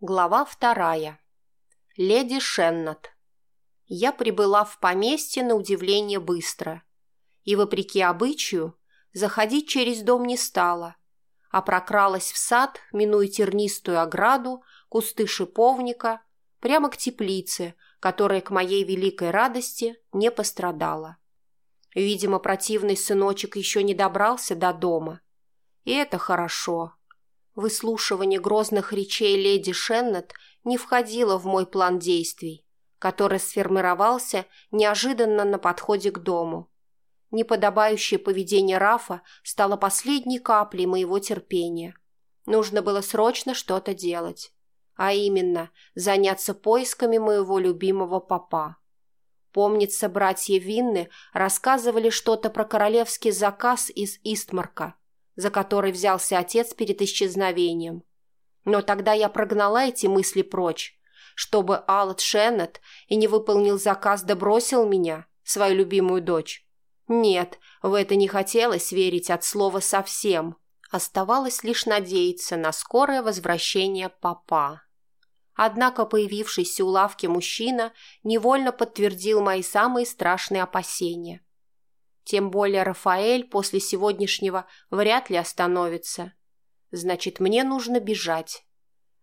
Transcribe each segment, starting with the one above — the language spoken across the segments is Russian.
Глава вторая. Леди Шеннет. Я прибыла в поместье на удивление быстро. И, вопреки обычаю, заходить через дом не стала, а прокралась в сад, минуя тернистую ограду, кусты шиповника, прямо к теплице, которая к моей великой радости не пострадала. Видимо, противный сыночек еще не добрался до дома. И это хорошо. Выслушивание грозных речей леди Шеннет не входило в мой план действий, который сформировался неожиданно на подходе к дому. Неподобающее поведение Рафа стало последней каплей моего терпения. Нужно было срочно что-то делать, а именно заняться поисками моего любимого папа. Помнится, братья Винны рассказывали что-то про королевский заказ из Истмарка – за который взялся отец перед исчезновением. Но тогда я прогнала эти мысли прочь, чтобы Аллат Шеннет и не выполнил заказ да бросил меня, свою любимую дочь. Нет, в это не хотелось верить от слова совсем. Оставалось лишь надеяться на скорое возвращение папа. Однако появившийся у лавки мужчина невольно подтвердил мои самые страшные опасения – тем более Рафаэль после сегодняшнего вряд ли остановится. Значит, мне нужно бежать.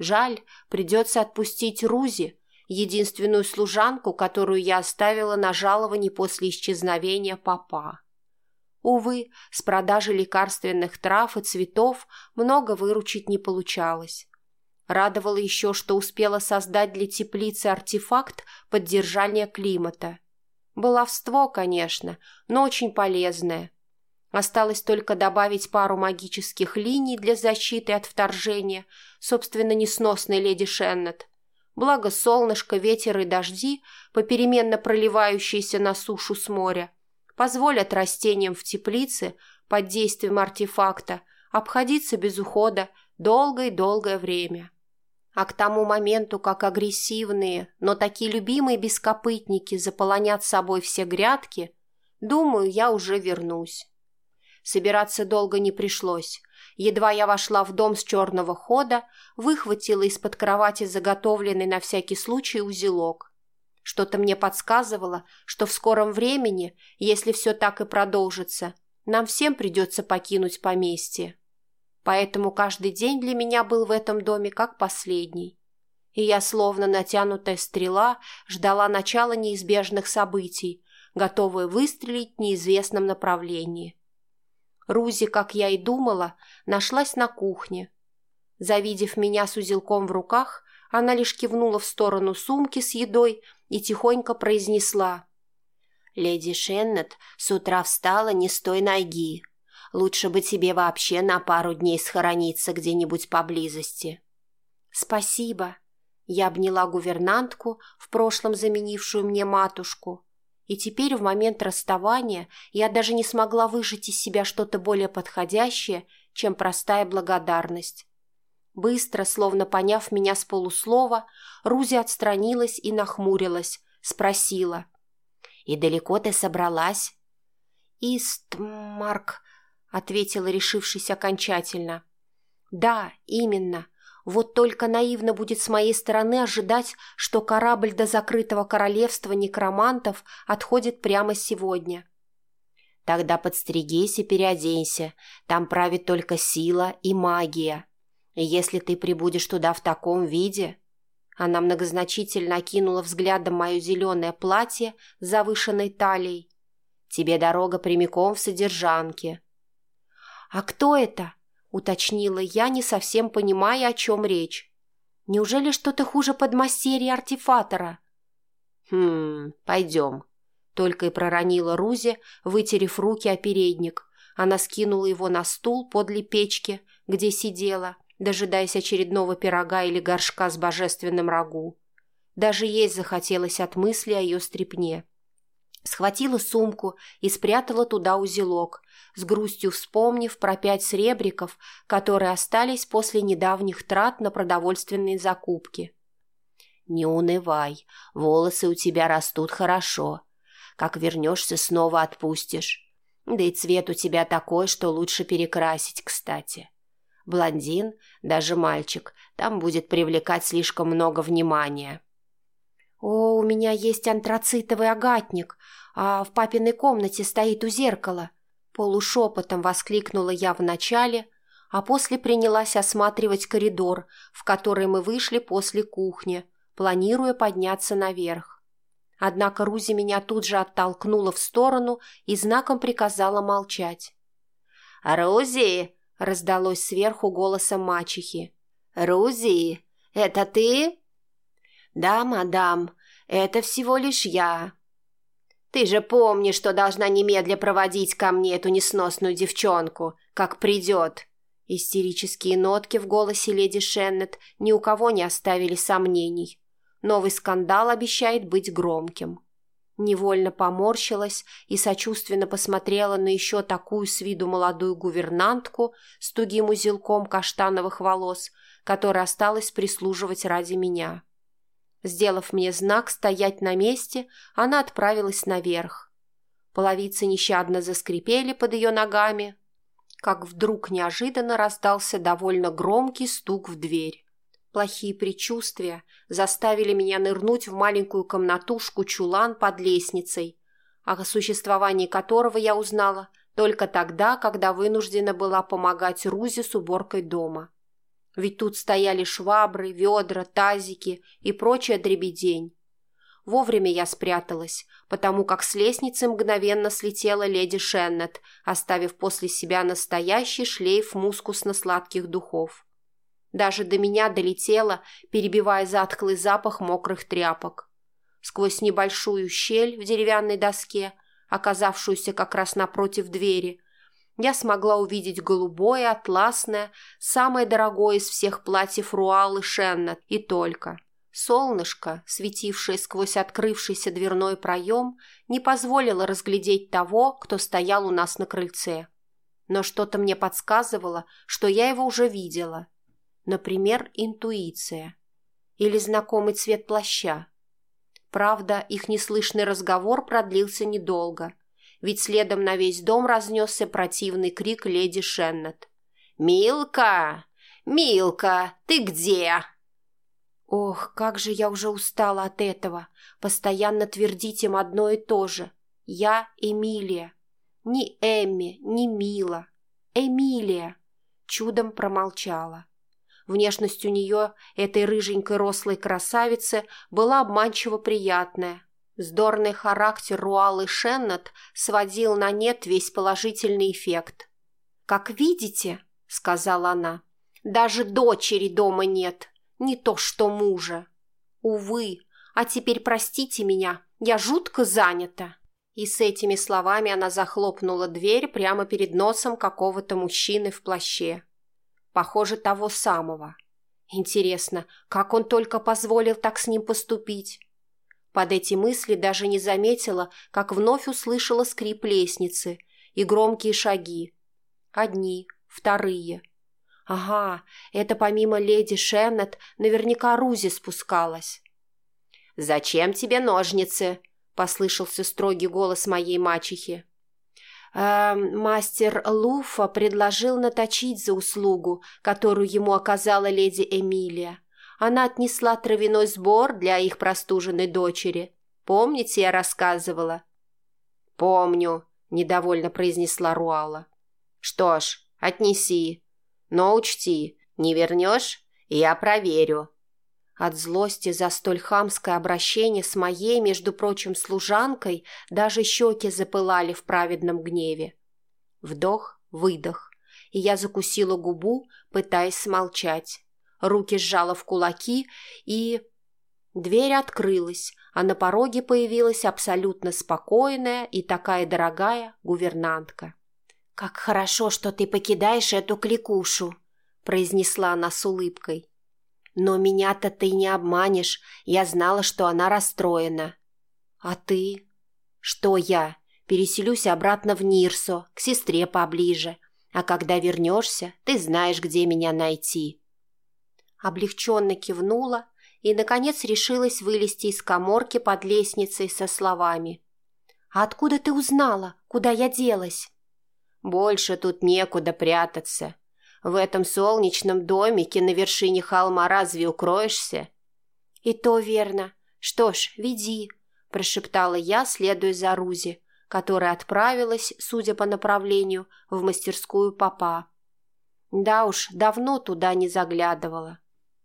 Жаль, придется отпустить Рузи, единственную служанку, которую я оставила на жаловании после исчезновения папа. Увы, с продажи лекарственных трав и цветов много выручить не получалось. Радовало еще, что успела создать для теплицы артефакт поддержания климата – Баловство, конечно, но очень полезное. Осталось только добавить пару магических линий для защиты от вторжения, собственно, несносной леди Шеннет. Благо солнышко, ветер и дожди, попеременно проливающиеся на сушу с моря, позволят растениям в теплице под действием артефакта обходиться без ухода долгое-долгое время. А к тому моменту, как агрессивные, но такие любимые бескопытники заполонят собой все грядки, думаю, я уже вернусь. Собираться долго не пришлось. Едва я вошла в дом с черного хода, выхватила из-под кровати заготовленный на всякий случай узелок. Что-то мне подсказывало, что в скором времени, если все так и продолжится, нам всем придется покинуть поместье поэтому каждый день для меня был в этом доме как последний. И я, словно натянутая стрела, ждала начала неизбежных событий, готовая выстрелить в неизвестном направлении. Рузи, как я и думала, нашлась на кухне. Завидев меня с узелком в руках, она лишь кивнула в сторону сумки с едой и тихонько произнесла. «Леди Шеннет с утра встала не с той ноги. Лучше бы тебе вообще на пару дней схорониться где-нибудь поблизости». «Спасибо». Я обняла гувернантку, в прошлом заменившую мне матушку. И теперь, в момент расставания, я даже не смогла выжать из себя что-то более подходящее, чем простая благодарность. Быстро, словно поняв меня с полуслова, Рузи отстранилась и нахмурилась, спросила. «И далеко ты собралась?» «Истмарк», — ответила, решившись окончательно. «Да, именно. Вот только наивно будет с моей стороны ожидать, что корабль до закрытого королевства некромантов отходит прямо сегодня». «Тогда подстригись и переоденься. Там правит только сила и магия. Если ты прибудешь туда в таком виде...» Она многозначительно окинула взглядом мое зеленое платье с завышенной талией. «Тебе дорога прямиком в содержанке». «А кто это?» — уточнила я, не совсем понимая, о чем речь. «Неужели что-то хуже подмастерья артефатора?» «Хм, пойдем», — только и проронила Рузи, вытерев руки о передник. Она скинула его на стул подле печки, где сидела, дожидаясь очередного пирога или горшка с божественным рагу. Даже есть захотелось от мысли о ее стрепне. Схватила сумку и спрятала туда узелок, с грустью вспомнив про пять сребриков, которые остались после недавних трат на продовольственные закупки. «Не унывай, волосы у тебя растут хорошо. Как вернешься, снова отпустишь. Да и цвет у тебя такой, что лучше перекрасить, кстати. Блондин, даже мальчик, там будет привлекать слишком много внимания. «О, у меня есть антрацитовый агатник, а в папиной комнате стоит у зеркала», полушепотом воскликнула я вначале, а после принялась осматривать коридор, в который мы вышли после кухни, планируя подняться наверх. Однако Рузи меня тут же оттолкнула в сторону и знаком приказала молчать. «Рузи!» — раздалось сверху голосом мачехи. «Рузи, это ты?» «Да, мадам, это всего лишь я». «Ты же помнишь, что должна немедля проводить ко мне эту несносную девчонку, как придет». Истерические нотки в голосе леди Шеннет ни у кого не оставили сомнений. Новый скандал обещает быть громким. Невольно поморщилась и сочувственно посмотрела на еще такую с виду молодую гувернантку с тугим узелком каштановых волос, которая осталась прислуживать ради меня. Сделав мне знак стоять на месте, она отправилась наверх. Половицы нещадно заскрипели под ее ногами, как вдруг неожиданно раздался довольно громкий стук в дверь. Плохие предчувствия заставили меня нырнуть в маленькую комнатушку-чулан под лестницей, о существовании которого я узнала только тогда, когда вынуждена была помогать Рузе с уборкой дома. Ведь тут стояли швабры, ведра, тазики и прочая дребедень. Вовремя я спряталась, потому как с лестницы мгновенно слетела леди Шеннет, оставив после себя настоящий шлейф мускусно-сладких духов. Даже до меня долетело, перебивая затхлый запах мокрых тряпок. Сквозь небольшую щель в деревянной доске, оказавшуюся как раз напротив двери, я смогла увидеть голубое, атласное, самое дорогое из всех платьев Руалы Шеннет и только. Солнышко, светившее сквозь открывшийся дверной проем, не позволило разглядеть того, кто стоял у нас на крыльце. Но что-то мне подсказывало, что я его уже видела – Например, интуиция. Или знакомый цвет плаща. Правда, их неслышный разговор продлился недолго, ведь следом на весь дом разнесся противный крик леди Шеннет. «Милка! Милка, ты где?» Ох, как же я уже устала от этого, постоянно твердить им одно и то же. Я Эмилия. Ни Эмми, ни Мила. Эмилия. Чудом промолчала. Внешность у нее, этой рыженькой рослой красавицы, была обманчиво приятная. Здорный характер Руалы Шеннет сводил на нет весь положительный эффект. «Как видите», — сказала она, — «даже дочери дома нет, не то что мужа. Увы, а теперь простите меня, я жутко занята». И с этими словами она захлопнула дверь прямо перед носом какого-то мужчины в плаще. Похоже, того самого. Интересно, как он только позволил так с ним поступить? Под эти мысли даже не заметила, как вновь услышала скрип лестницы и громкие шаги. Одни, вторые. Ага, это помимо леди Шеннет наверняка Рузи спускалась. «Зачем тебе ножницы?» – послышался строгий голос моей мачехи. Э, мастер Луфа предложил наточить за услугу, которую ему оказала леди Эмилия. Она отнесла травяной сбор для их простуженной дочери. Помните, я рассказывала? «Помню», — недовольно произнесла Руала. «Что ж, отнеси. Но учти, не вернешь, я проверю». От злости за столь хамское обращение с моей, между прочим, служанкой даже щеки запылали в праведном гневе. Вдох, выдох, и я закусила губу, пытаясь смолчать. Руки сжала в кулаки, и... Дверь открылась, а на пороге появилась абсолютно спокойная и такая дорогая гувернантка. «Как хорошо, что ты покидаешь эту кликушу», — произнесла она с улыбкой. Но меня-то ты не обманешь. Я знала, что она расстроена. А ты? Что я? Переселюсь обратно в Нирсо, к сестре поближе. А когда вернешься, ты знаешь, где меня найти. Облегченно кивнула и, наконец, решилась вылезти из коморки под лестницей со словами. «А откуда ты узнала, куда я делась?» «Больше тут некуда прятаться. В этом солнечном домике на вершине холма разве укроешься?» «И то верно. Что ж, веди», – прошептала я, следуя за Рузи, которая отправилась, судя по направлению, в мастерскую папа. Да уж, давно туда не заглядывала.